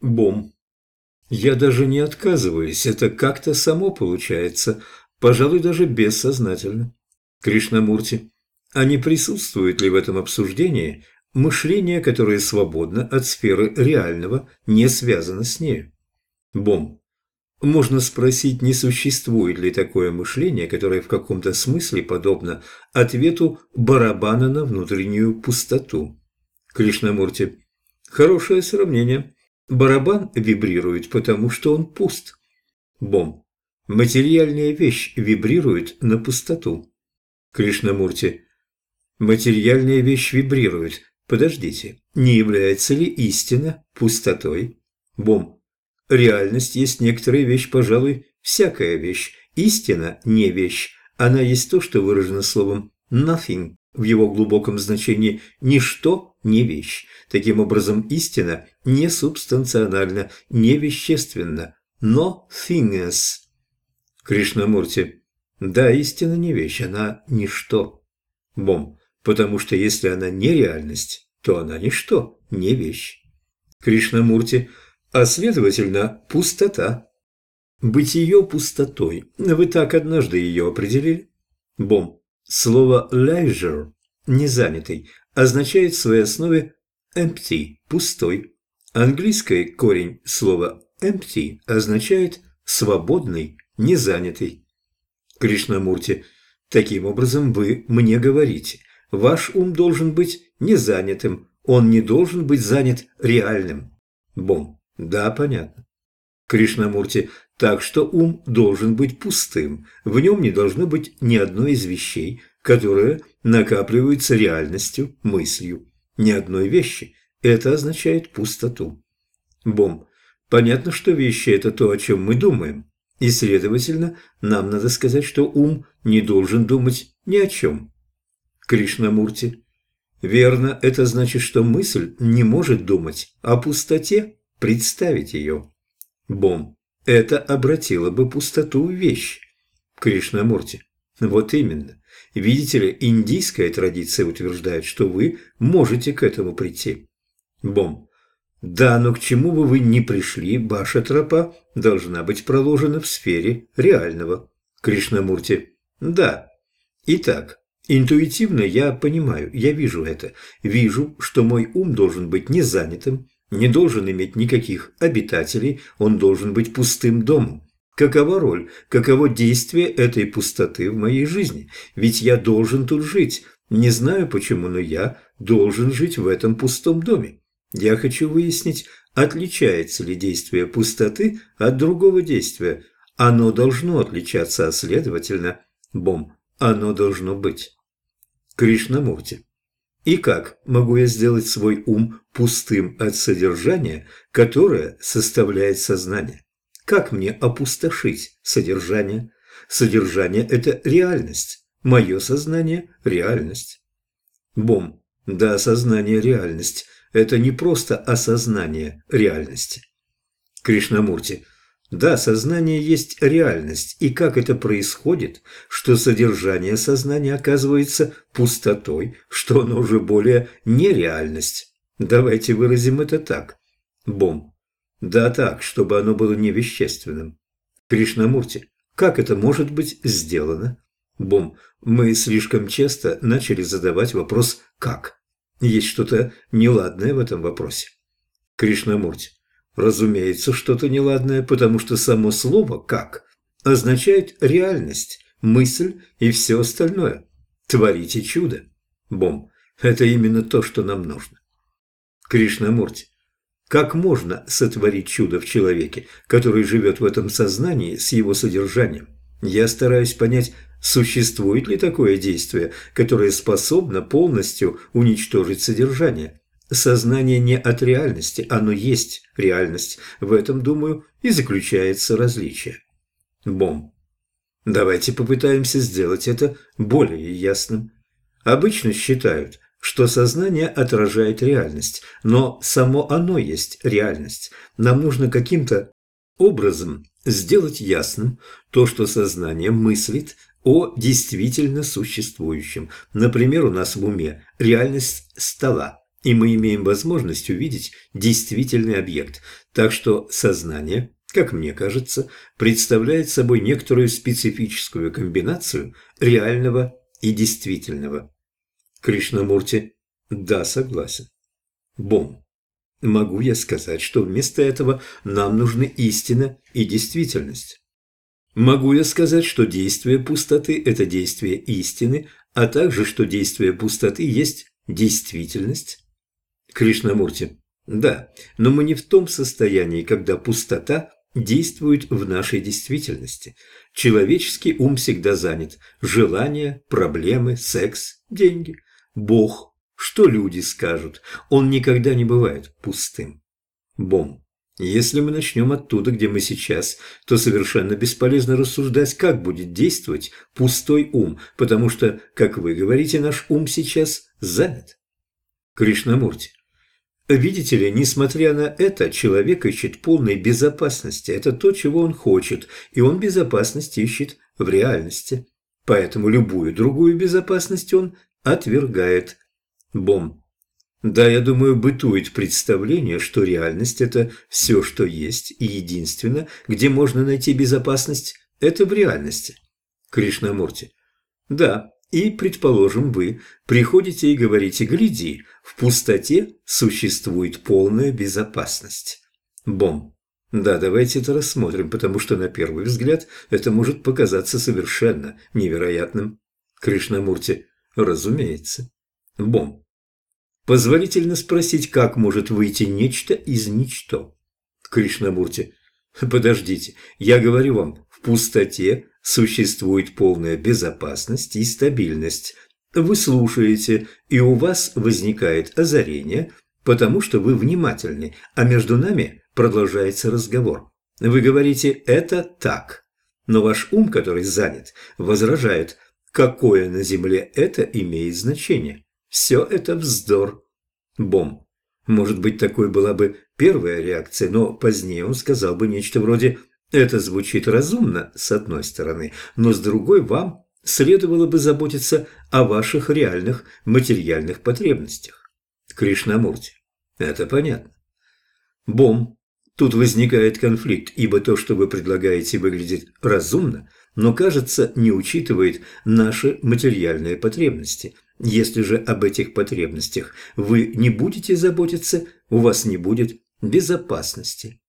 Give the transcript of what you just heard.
Бом. Я даже не отказываюсь, это как-то само получается, пожалуй, даже бессознательно. Кришнамурти. А не присутствует ли в этом обсуждении мышление, которое свободно от сферы реального, не связано с ней? Бом. Можно спросить, не существует ли такое мышление, которое в каком-то смысле подобно ответу барабана на внутреннюю пустоту. Кришнамурти. Хорошее сравнение. Барабан вибрирует, потому что он пуст. Бом. Материальная вещь вибрирует на пустоту. Кришнамурти. Материальная вещь вибрирует. Подождите, не является ли истина пустотой? Бом. Реальность есть некоторая вещь, пожалуй, всякая вещь. Истина не вещь. Она есть то, что выражено словом «nothing» в его глубоком значении «ничто не вещь». Таким образом, истина не субстанциональна, не вещественна, но things. Кришнамурти. Да, истина не вещь, она ничто. Бом. Потому что если она не реальность, то она ничто, не вещь. Кришнамурти а следовательно, пустота. Бытие пустотой. Вы так однажды ее определили? Бом. Слово leisure – незанятый, означает в своей основе empty – пустой. Английский корень слова empty означает свободный, незанятый. Кришнамурти, таким образом вы мне говорите, ваш ум должен быть незанятым, он не должен быть занят реальным. Бом. Да, понятно. Кришнамурти, так что ум должен быть пустым, в нем не должно быть ни одной из вещей, которые накапливаются реальностью, мыслью. Ни одной вещи. Это означает пустоту. Бом. Понятно, что вещи – это то, о чем мы думаем. И, следовательно, нам надо сказать, что ум не должен думать ни о чем. Кришнамурти. Верно, это значит, что мысль не может думать о пустоте представить ее. Бом. Это обратило бы пустоту в вещь. Кришнамурти. Вот именно. Видите ли, индийская традиция утверждает, что вы можете к этому прийти. Бом. Да, но к чему бы вы ни пришли, ваша тропа должна быть проложена в сфере реального. Кришнамурти. Да. Итак, интуитивно я понимаю, я вижу это. Вижу, что мой ум должен быть незанятым, не должен иметь никаких обитателей, он должен быть пустым домом. Какова роль, каково действие этой пустоты в моей жизни? Ведь я должен тут жить. Не знаю почему, но я должен жить в этом пустом доме. Я хочу выяснить, отличается ли действие пустоты от другого действия. Оно должно отличаться, а следовательно, бом, оно должно быть. Кришнамурти. И как могу я сделать свой ум пустым от содержания, которое составляет сознание? Как мне опустошить содержание? Содержание – это реальность. Мое сознание – реальность. Бом. Да, сознание – реальность. Это не просто осознание реальности. Кришнамурти. Да, сознание есть реальность, и как это происходит, что содержание сознания оказывается пустотой, что оно уже более не реальность. Давайте выразим это так. Бом. Да так, чтобы оно было невещественным. Кришнамурти, как это может быть сделано? Бом. Мы слишком часто начали задавать вопрос «как?». Есть что-то неладное в этом вопросе. Кришнамурти. Разумеется, что-то неладное, потому что само слово «как» означает реальность, мысль и все остальное. Творите чудо. Бом. Это именно то, что нам нужно. Кришнамурти. Как можно сотворить чудо в человеке, который живет в этом сознании с его содержанием? Я стараюсь понять, существует ли такое действие, которое способно полностью уничтожить содержание. Сознание не от реальности, оно есть реальность. В этом, думаю, и заключается различие. Бом. Давайте попытаемся сделать это более ясным. Обычно считают, что сознание отражает реальность, но само оно есть реальность. Нам нужно каким-то образом сделать ясным то, что сознание мыслит о действительно существующем. Например, у нас в уме реальность стола и мы имеем возможность увидеть действительный объект. Так что сознание, как мне кажется, представляет собой некоторую специфическую комбинацию реального и действительного. Кришнамурти. Да, согласен. Бом. Могу я сказать, что вместо этого нам нужны истина и действительность? Могу я сказать, что действие пустоты – это действие истины, а также, что действие пустоты есть действительность? Кришнамурти. Да, но мы не в том состоянии, когда пустота действует в нашей действительности. Человеческий ум всегда занят. Желания, проблемы, секс, деньги, Бог. Что люди скажут? Он никогда не бывает пустым. Бом. Если мы начнем оттуда, где мы сейчас, то совершенно бесполезно рассуждать, как будет действовать пустой ум, потому что, как вы говорите, наш ум сейчас занят. Кришнамурти. Видите ли, несмотря на это, человек ищет полной безопасности. Это то, чего он хочет, и он безопасность ищет в реальности. Поэтому любую другую безопасность он отвергает. Бом. Да, я думаю, бытует представление, что реальность – это все, что есть, и единственно, где можно найти безопасность – это в реальности. Кришнамурти. Да, и, предположим, вы приходите и говорите «Гляди, в пустоте существует полная безопасность». Бом. Да, давайте это рассмотрим, потому что на первый взгляд это может показаться совершенно невероятным. Кришнамурти. Разумеется. Бом. Позволительно спросить, как может выйти нечто из ничто? Кришнамурти. Подождите, я говорю вам, в пустоте существует полная безопасность и стабильность. Вы слушаете, и у вас возникает озарение, потому что вы внимательны, а между нами продолжается разговор. Вы говорите «это так», но ваш ум, который занят, возражает «какое на земле это имеет значение». Все это вздор. Бом. Может быть, такой была бы первая реакция, но позднее он сказал бы нечто вроде «это звучит разумно, с одной стороны, но с другой вам следовало бы заботиться о ваших реальных материальных потребностях». Кришнамурти. Это понятно. Бом. Тут возникает конфликт, ибо то, что вы предлагаете, выглядит разумно, но, кажется, не учитывает наши материальные потребности – если же об этих потребностях вы не будете заботиться, у вас не будет безопасности.